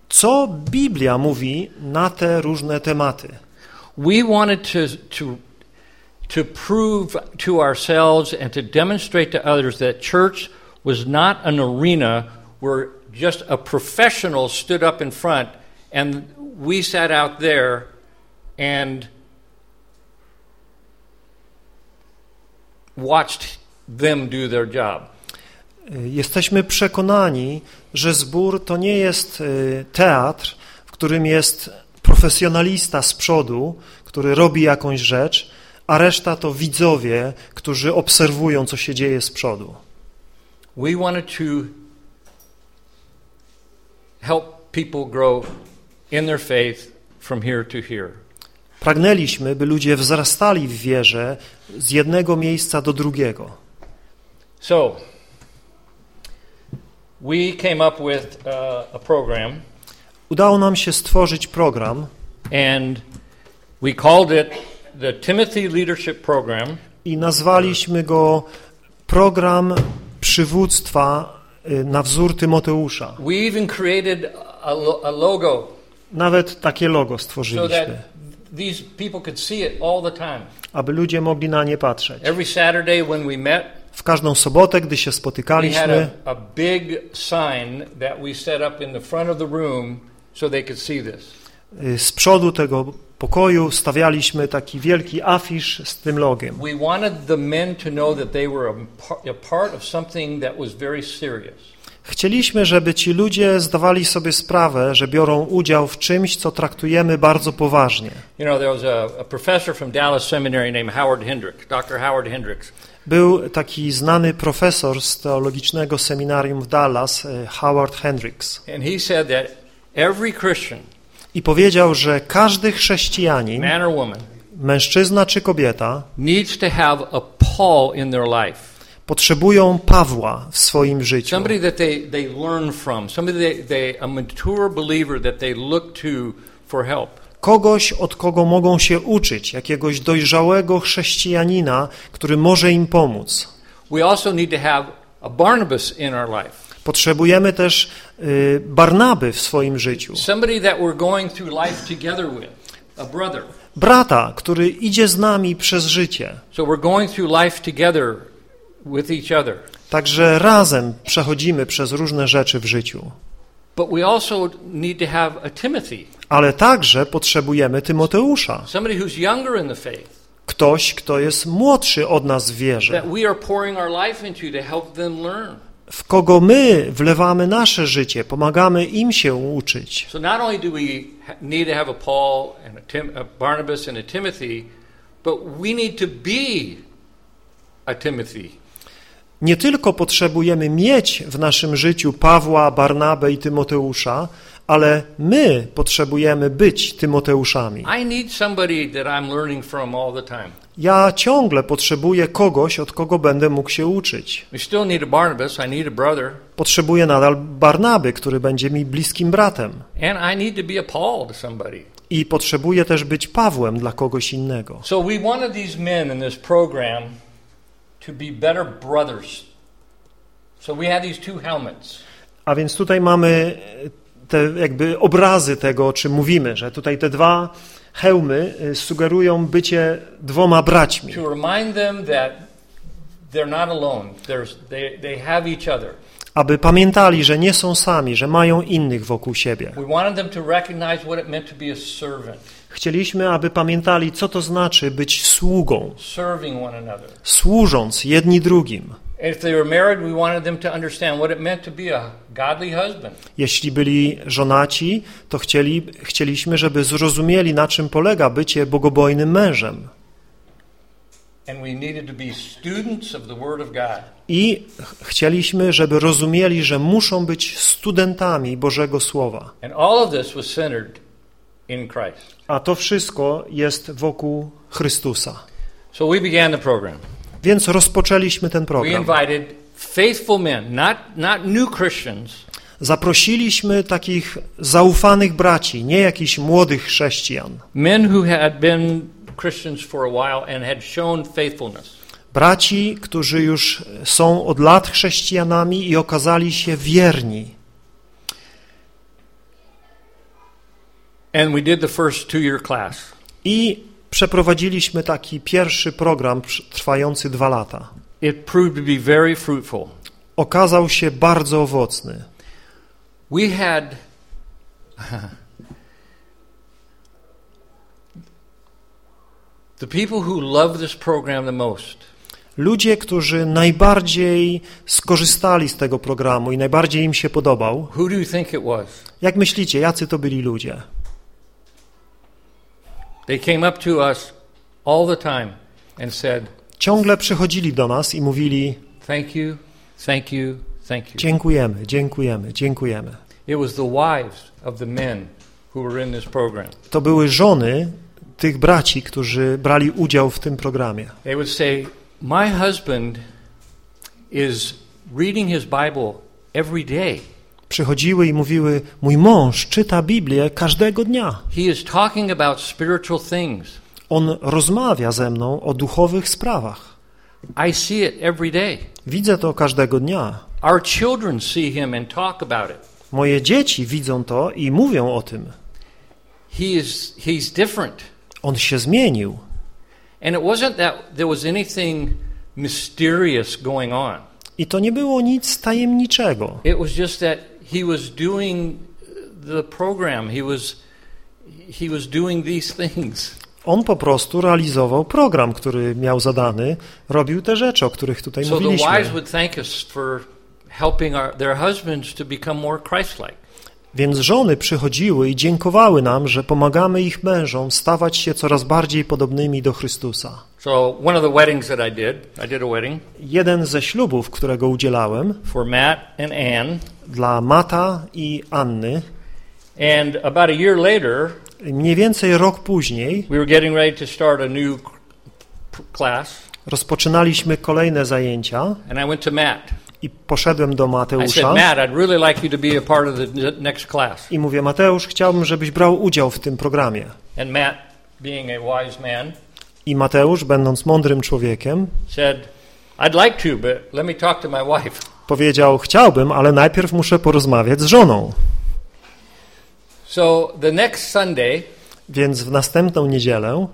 S2: Co Biblia mówi na te różne tematy?
S1: We wanted to, to, to prove to ourselves and to demonstrate to others that church was not an arena where just a professional stood up in front and we sat out there and watched them do their job.
S2: Jesteśmy przekonani, że zbór to nie jest y, teatr, w którym jest profesjonalista z przodu, który robi jakąś rzecz, a reszta to widzowie, którzy obserwują, co się dzieje z przodu.
S1: We wanted to help people grow in their faith from here to here.
S2: Pragnęliśmy, by ludzie wzrastali w wierze z jednego miejsca do drugiego.
S1: So, we came up with uh, a program,
S2: Udało nam się stworzyć program
S1: and we called it the Timothy Leadership Program.
S2: i nazwaliśmy go program przywództwa y, na wzór Tymoteusza.
S1: We even created a, a logo
S2: Nawet takie logo
S1: so
S2: stworzyliśmy,
S1: these people could see it all the time.
S2: aby ludzie mogli na nie patrzeć.
S1: Every Saturday when we met,
S2: W każdą sobotę, gdy się
S1: we had
S2: spotykaliśmy,
S1: a, a big sign that we set up in the front of the room so they could see this.
S2: y, z przodu tego pokoju stawialiśmy taki wielki afisz z tym logiem.
S1: We wanted the men to know that they were a part of something that was very serious.
S2: Chcieliśmy, żeby ci ludzie zdawali sobie sprawę, że biorą udział w czymś, co traktujemy bardzo poważnie.
S1: You know, there was a, a professor from Dallas Seminary named Howard Hendricks, Dr. Howard Hendricks.
S2: Był taki znany profesor z teologicznego seminarium w Dallas, y, Howard Hendricks,
S1: And he said that every Christian,
S2: i powiedział, że każdy chrześcijanin,
S1: man or woman,
S2: mężczyzna czy kobieta,
S1: needs to have a Paul in their life.
S2: Potrzebują Pawła w swoim życiu.
S1: Somebody that they, they learn from, somebody they, they, a mature believer that they look to for help.
S2: Kogoś, od kogo mogą się uczyć, jakiegoś dojrzałego chrześcijanina, który może im pomóc. Potrzebujemy też y, Barnaby w swoim życiu.
S1: With.
S2: Brata, który idzie z nami przez życie.
S1: So we're going through life together with each other.
S2: Także razem przechodzimy przez różne rzeczy w życiu.
S1: But we also need to have a Timothy,
S2: Ale także potrzebujemy Tymoteusza,
S1: somebody who's younger in the faith,
S2: ktoś, kto jest młodszy od nas w wierze,
S1: that we are pouring our life into to help them learn.
S2: w kogo my wlewamy nasze życie, pomagamy im się uczyć. Nie tylko potrzebujemy mieć w naszym życiu Pawła, Barnabę i Tymoteusza, ale my potrzebujemy być Tymoteuszami. Ja ciągle potrzebuję kogoś, od kogo będę mógł się uczyć. Potrzebuję nadal Barnaby, który będzie mi bliskim bratem.
S1: I
S2: potrzebuję też być Pawłem dla kogoś innego.
S1: So we wanted these men in this program to be better brothers. So we had these two helmets.
S2: A więc tutaj mamy te jakby obrazy tego, o czym mówimy, że tutaj te dwa hełmy y, sugerują bycie dwoma braćmi.
S1: to remind them that they're not alone. They, they have each other.
S2: aby pamiętali, że nie są sami, że mają innych wokół siebie.
S1: We wanted them to recognize what it meant to be a servant,
S2: Chcieliśmy, aby pamiętali, co to znaczy być sługą, służąc jedni drugim. Jeśli byli żonaci, to chcieli, chcieliśmy, żeby zrozumieli, na czym polega bycie bogobojnym mężem. I ch- chcieliśmy, żeby rozumieli, że muszą być studentami Bożego Słowa.
S1: And all of this was centered in Christ.
S2: A to wszystko jest wokół Chrystusa.
S1: So we began the program.
S2: Więc rozpoczęliśmy ten
S1: We
S2: program.
S1: invited faithful men, not, not new Christians,
S2: Zaprosiliśmy takich zaufanych braci, nie jakichś młodych chrześcijan.
S1: men who had been Christians for a while and had shown faithfulness.
S2: Braci, którzy już są od lat chrześcijanami i okazali się wierni.
S1: And we did the first two year class.
S2: I przeprowadziliśmy taki pierwszy program trwający dwa lata.
S1: It proved to be very fruitful.
S2: Okazał się bardzo owocny.
S1: We had the people who love this program the most
S2: Ludzie, którzy najbardziej skorzystali z tego programu i najbardziej im się podobał,
S1: Who do you think it was?
S2: jak myślicie, jacy to byli ludzie?
S1: They came up to us all the time and said,
S2: Ciągle przychodzili do nas i mówili:
S1: Thank you, thank you, thank you.
S2: Dziękujemy, dziękujemy, dziękujemy.
S1: It was the wives of the men who were in this program.
S2: To były żony tych braci, którzy brali udział w tym programie.
S1: They would say, My husband is reading his Bible every day.
S2: Przychodziły i mówiły: Mój mąż czyta Biblię każdego dnia.
S1: He is talking about spiritual things.
S2: On rozmawia ze mną o duchowych sprawach.
S1: I see it every day.
S2: Widzę to każdego dnia.
S1: Our children see him and talk about it.
S2: Moje dzieci widzą to i mówią o tym.
S1: He is he's different.
S2: On się zmienił.
S1: And it wasn't that there was anything mysterious going on.
S2: I to nie było nic tajemniczego.
S1: It was just that he was doing the program. He was he was doing these things.
S2: On po prostu realizował program, który miał zadany, robił te rzeczy, o których tutaj
S1: So the
S2: mówiliśmy.
S1: wives would thank us for helping our, their husbands to become more Christ-like.
S2: Więc żony przychodziły i dziękowały nam, że pomagamy ich mężom stawać się coraz bardziej podobnymi do Chrystusa.
S1: So one of the weddings that I did, I did a wedding
S2: Jeden ze ślubów, którego udzielałem,
S1: for Matt and Ann,
S2: dla Mata i Anny,
S1: and about a year later,
S2: mniej więcej rok później
S1: we were getting ready to start a new class,
S2: rozpoczynaliśmy kolejne zajęcia
S1: and I went to Matt.
S2: I poszedłem do
S1: I
S2: Mateusza i mówię, Mateusz, chciałbym, żebyś brał udział w tym programie. I Mateusz, będąc mądrym człowiekiem, powiedział, chciałbym, ale najpierw muszę porozmawiać z żoną. Więc w następną niedzielę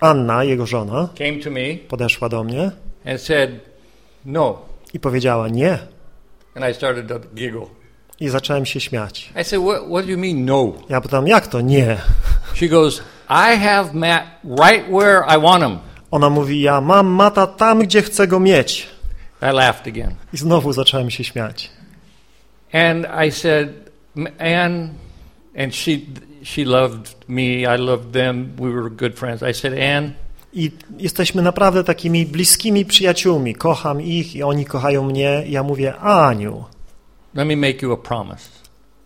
S2: Anna, jego żona,
S1: came to me
S2: podeszła do mnie
S1: and said, No.
S2: i powiedziała nie.
S1: And I started to giggle.
S2: I zacząłem się śmiać.
S1: I said, what, what do you mean, no?
S2: Ja pytam, jak to nie?
S1: She goes, I have Matt right where I want him.
S2: Ona mówi, ja mam Mata tam, gdzie chcę go mieć.
S1: I laughed again.
S2: I znowu zacząłem się śmiać.
S1: And I said, "M- Anne, and she, she loved me, I loved them, we were good friends. I said, Anne,
S2: I jesteśmy naprawdę takimi bliskimi przyjaciółmi. Kocham ich i oni kochają mnie. Ja mówię, Aniu,
S1: let me make you a promise.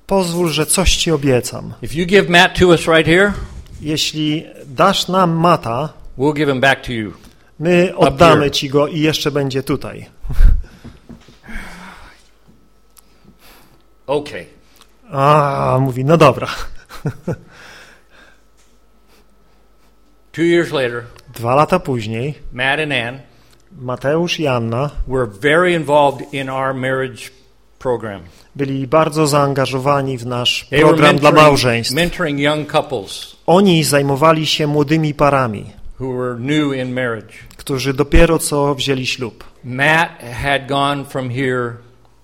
S2: pozwól, że coś ci obiecam.
S1: If you give Matt to us right here,
S2: Jeśli dasz nam Mata,
S1: we'll give him back to you.
S2: my oddamy ci go i jeszcze będzie tutaj.
S1: Okay.
S2: A, mówi, no dobra.
S1: Two years later,
S2: Dwa lata później
S1: Matt and Ann
S2: Mateusz i Anna
S1: were very involved in our marriage program.
S2: byli bardzo zaangażowani w nasz
S1: They
S2: program dla małżeństw.
S1: mentoring young couples
S2: Oni zajmowali się młodymi parami,
S1: who were new in marriage.
S2: którzy dopiero co wzięli ślub.
S1: Matt had gone from here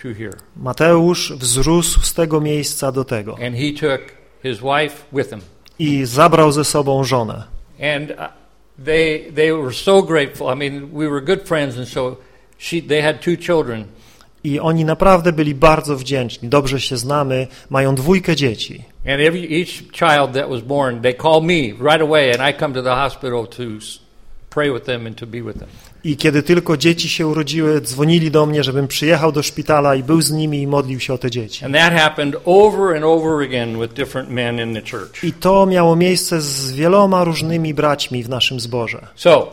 S1: to here,
S2: Mateusz wzrósł z tego miejsca do tego
S1: and he took his wife with him.
S2: i zabrał ze sobą żonę.
S1: And uh, they they were so grateful. I mean, we were good friends, and so she they had two children,
S2: I oni naprawdę byli bardzo wdzięczni. Dobrze się znamy, mają dwójkę dzieci.
S1: and every each child that was born, they called me right away, and I come to the hospital to pray with them and to be with them.
S2: I kiedy tylko dzieci się urodziły, dzwonili do mnie, żebym przyjechał do szpitala i był z nimi i modlił się o te dzieci.
S1: And that happened over and over again with different men in the church.
S2: I to miało miejsce z wieloma różnymi braćmi w naszym zborze.
S1: So,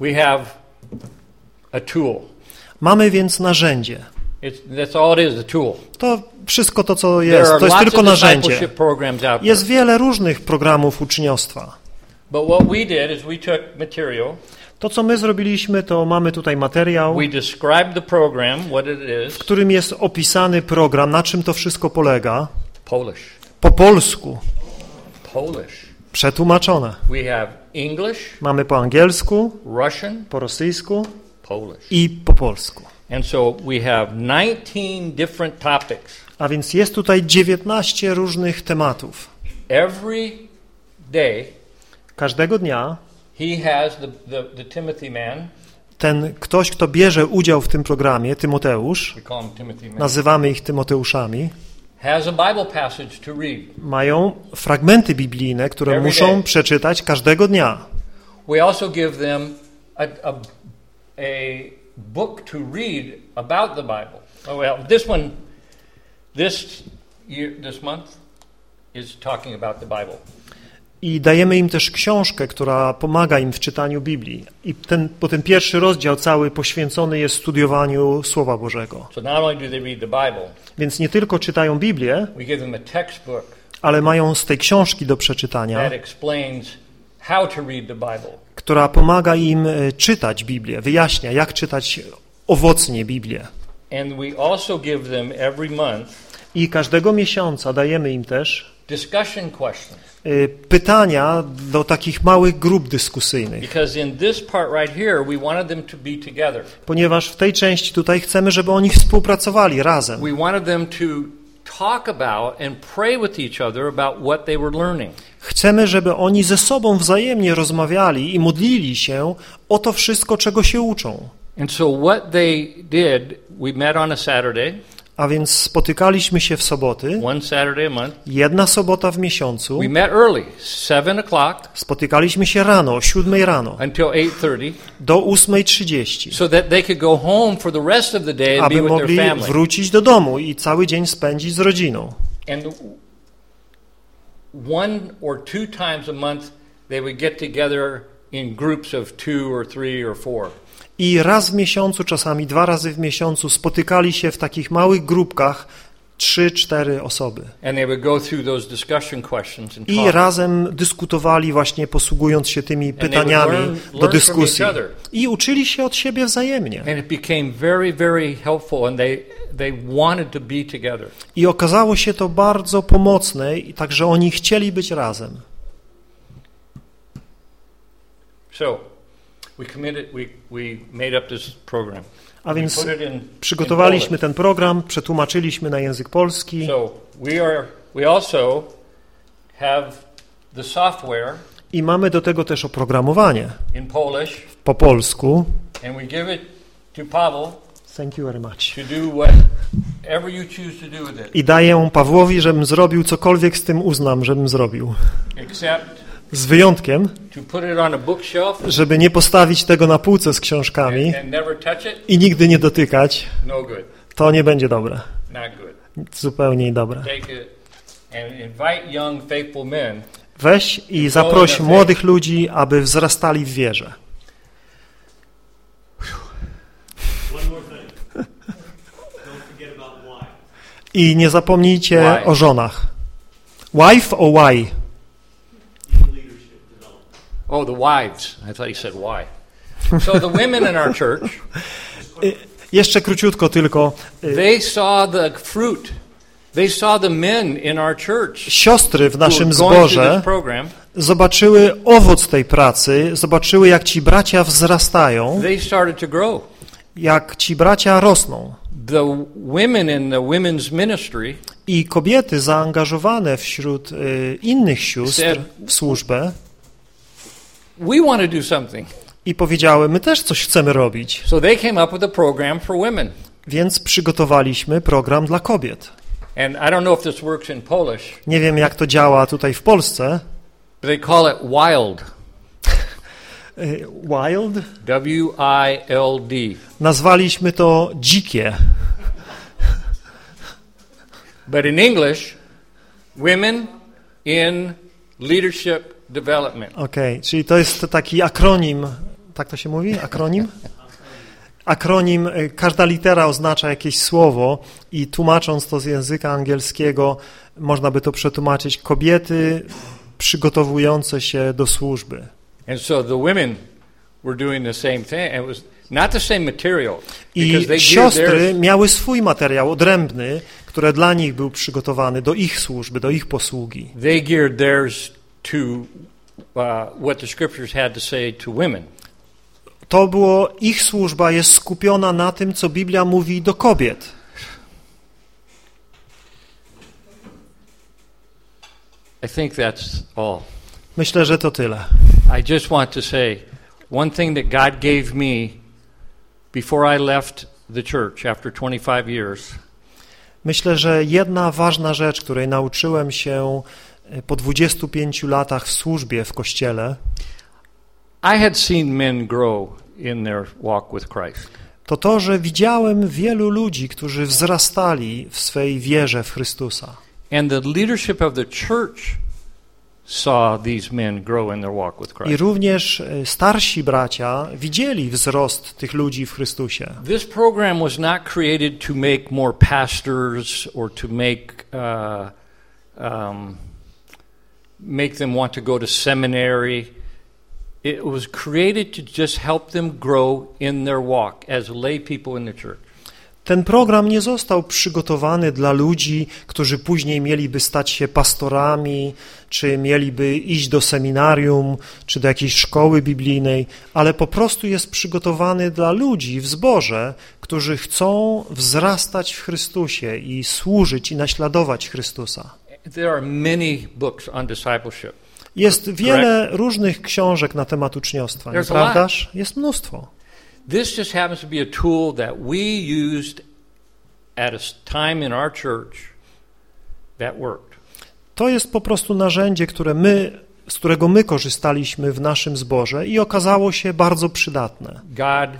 S1: we have a tool.
S2: Mamy więc narzędzie. To wszystko to, co jest, to jest tylko narzędzie. Jest wiele różnych programów uczniostwa.
S1: But what we did is we took material,
S2: To, co my zrobiliśmy, to mamy tutaj materiał,
S1: we the program, what it is,
S2: w którym jest opisany program, na czym to wszystko polega,
S1: Polish.
S2: po polsku,
S1: Polish.
S2: przetłumaczone.
S1: We have English,
S2: Mamy po angielsku,
S1: Russian,
S2: po rosyjsku
S1: Polish.
S2: i po polsku.
S1: And so we have 19 different topics.
S2: A więc jest tutaj 19 różnych tematów.
S1: Every day,
S2: Każdego dnia
S1: the, the, the
S2: ten ktoś, kto bierze udział w tym programie, Tymoteusz, nazywamy ich Tymoteuszami,
S1: Bible
S2: mają fragmenty biblijne, które muszą przeczytać każdego dnia. I dajemy im też książkę, która pomaga im w czytaniu Biblii. I ten, bo ten pierwszy rozdział cały poświęcony jest studiowaniu Słowa Bożego.
S1: So Bible,
S2: Więc nie tylko czytają Biblię, ale mają z tej książki do przeczytania, która pomaga im e, czytać Biblię, wyjaśnia, jak czytać owocnie Biblię.
S1: And we also give them every month
S2: I każdego miesiąca dajemy im też
S1: discussion questions.
S2: E, pytania do takich małych grup dyskusyjnych, ponieważ w tej części tutaj chcemy, żeby oni współpracowali razem. Chcemy, żeby oni ze sobą wzajemnie rozmawiali i modlili się o to wszystko, czego się uczą.
S1: And so what they did, we met on a Saturday,
S2: A więc spotykaliśmy się w soboty, jedna sobota w miesiącu. Spotykaliśmy się rano, o 7 rano, do 8.30,
S1: so that they could go home for the rest of the day and be
S2: aby mogli wrócić do domu i cały dzień spędzić z rodziną.
S1: One or two times a month, they would get together in groups of two or three or four.
S2: I raz w miesiącu, czasami dwa razy w miesiącu spotykali się w takich małych grupkach, trzy, cztery osoby. I razem dyskutowali właśnie posługując się tymi pytaniami
S1: learn- learn
S2: do dyskusji. I uczyli się od siebie wzajemnie.
S1: Very, very they, they.
S2: I okazało się to bardzo pomocne, i także oni chcieli być razem.
S1: So we committed, we, we made up this program.
S2: A więc przygotowaliśmy ten program, przetłumaczyliśmy na język polski
S1: So we are. We also have the software
S2: i mamy do tego też oprogramowanie
S1: in Polish,
S2: po polsku.
S1: and we give it to Pavel
S2: Thank you very much.
S1: to do whatever you choose to do with it,
S2: I daję Pawłowi, żebym zrobił cokolwiek z tym uznam, żebym zrobił.
S1: except
S2: Z wyjątkiem, żeby nie postawić tego na półce z książkami i nigdy nie dotykać.
S1: No.
S2: To nie będzie dobre. Zupełnie dobre. Weź i zaproś młodych ludzi, aby wzrastali w wierze. I nie zapomnijcie
S1: Why?
S2: o żonach. Wife o why?
S1: Oh, the wives. I thought he said why. So the women in our church,
S2: Jeszcze króciutko tylko. Y,
S1: they saw the fruit. They saw the men in our church
S2: Siostry w naszym zborze zobaczyły owoc tej pracy, zobaczyły jak ci bracia wzrastają,
S1: They started to grow.
S2: jak ci bracia rosną.
S1: The women in the women's ministry
S2: I kobiety zaangażowane wśród y, innych sióstr w służbę
S1: we want to do something.
S2: i powiedziały, my też coś chcemy robić,
S1: So they came up with a program for women.
S2: więc przygotowaliśmy program dla kobiet.
S1: And I don't know if this works in Polish,
S2: Nie wiem jak to działa tutaj w Polsce.
S1: but they call it wild.
S2: Y, Wild?
S1: W I L D.
S2: Nazwaliśmy to dzikie.
S1: But in English, women in leadership development.
S2: Okej, czyli to jest taki akronim, tak to się mówi? Akronim? Akronim, y, każda litera oznacza jakieś słowo i tłumacząc to z języka angielskiego, można by to przetłumaczyć kobiety przygotowujące się do służby.
S1: And so the women were doing the same thing. It was not the same material
S2: I siostry miały swój materiał odrębny, który dla nich był przygotowany do ich służby, do ich posługi.
S1: They geared theirs to uh, what the scriptures had to say to women.
S2: To było, ich służba jest skupiona na tym, co Biblia mówi do kobiet.
S1: I think that's all.
S2: Myślę, że to tyle.
S1: I just want to say one thing that God gave me before I left the church after 25 years
S2: Myślę, że jedna ważna rzecz, której nauczyłem się po 25 latach w służbie w Kościele,
S1: I had seen men grow in their walk with Christ.
S2: to to, że widziałem wielu ludzi, którzy wzrastali w swej wierze w Chrystusa.
S1: And the leadership of the church saw these men grow in their walk with
S2: I również e, starsi bracia widzieli wzrost tych ludzi w Chrystusie.
S1: This program was not created to make more pastors or to make uh, um, make them want to go to seminary. It was created to just help them grow in their walk as lay people in the church.
S2: Ten program nie został przygotowany dla ludzi, którzy później mieliby stać się pastorami, czy mieliby iść do seminarium, czy do jakiejś szkoły biblijnej, ale po prostu jest przygotowany dla ludzi w zborze, którzy chcą wzrastać w Chrystusie i służyć i naśladować Chrystusa.
S1: There are many books on discipleship.
S2: Jest wiele różnych książek na temat uczniostwa, nieprawdaż? Jest mnóstwo.
S1: This just happens to be a tool that we used at a time in our church that worked.
S2: To jest po prostu narzędzie, które my, z którego my korzystaliśmy w naszym zborze i okazało się bardzo przydatne.
S1: God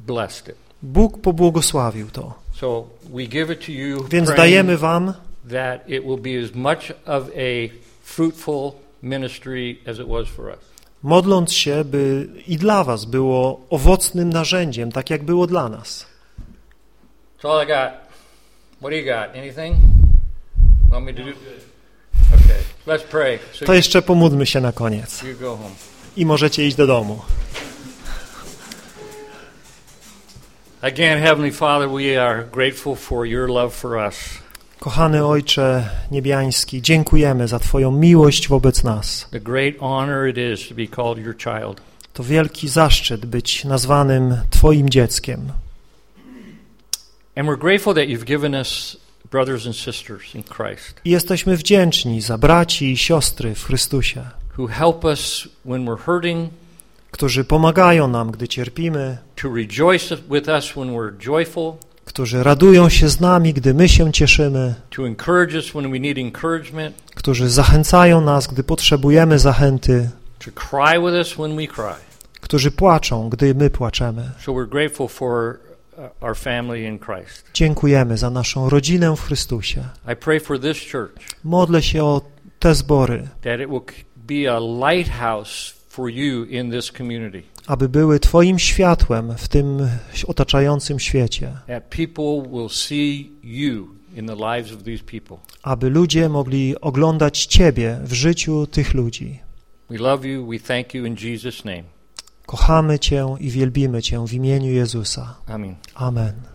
S1: blessed it.
S2: Bóg pobłogosławił to.
S1: So we give it to you,
S2: Więc dajemy wam,
S1: that it will be as much of a fruitful ministry as it was for us.
S2: modląc się, by i dla was było owocnym narzędziem, tak jak było dla nas.
S1: That's all I got. What do you got? Anything? Want me to do? Okay, let's pray. So
S2: To jeszcze pomódlmy się na koniec
S1: you go home.
S2: i możecie iść do domu.
S1: Again, Heavenly Father, we are grateful for your love for us.
S2: Kochany Ojcze Niebiański, dziękujemy za Twoją miłość wobec nas.
S1: To
S2: wielki zaszczyt być nazwanym Twoim dzieckiem. I jesteśmy wdzięczni za braci i siostry w Chrystusie, którzy pomagają nam, gdy cierpimy,
S1: to rejoice with us when we're joyful,
S2: którzy radują się z nami, gdy my się cieszymy, którzy zachęcają nas, gdy potrzebujemy zachęty, którzy płaczą, gdy my płaczemy.
S1: Uh.
S2: Dziękujemy za naszą rodzinę w Chrystusie. Modlę się o te zbory,
S1: that it will be a lighthouse for you in this community.
S2: Aby były Twoim światłem w tym otaczającym świecie, aby ludzie mogli oglądać Ciebie w życiu tych ludzi. Kochamy Cię i wielbimy Cię w imieniu Jezusa.
S1: Amen.
S2: Amen.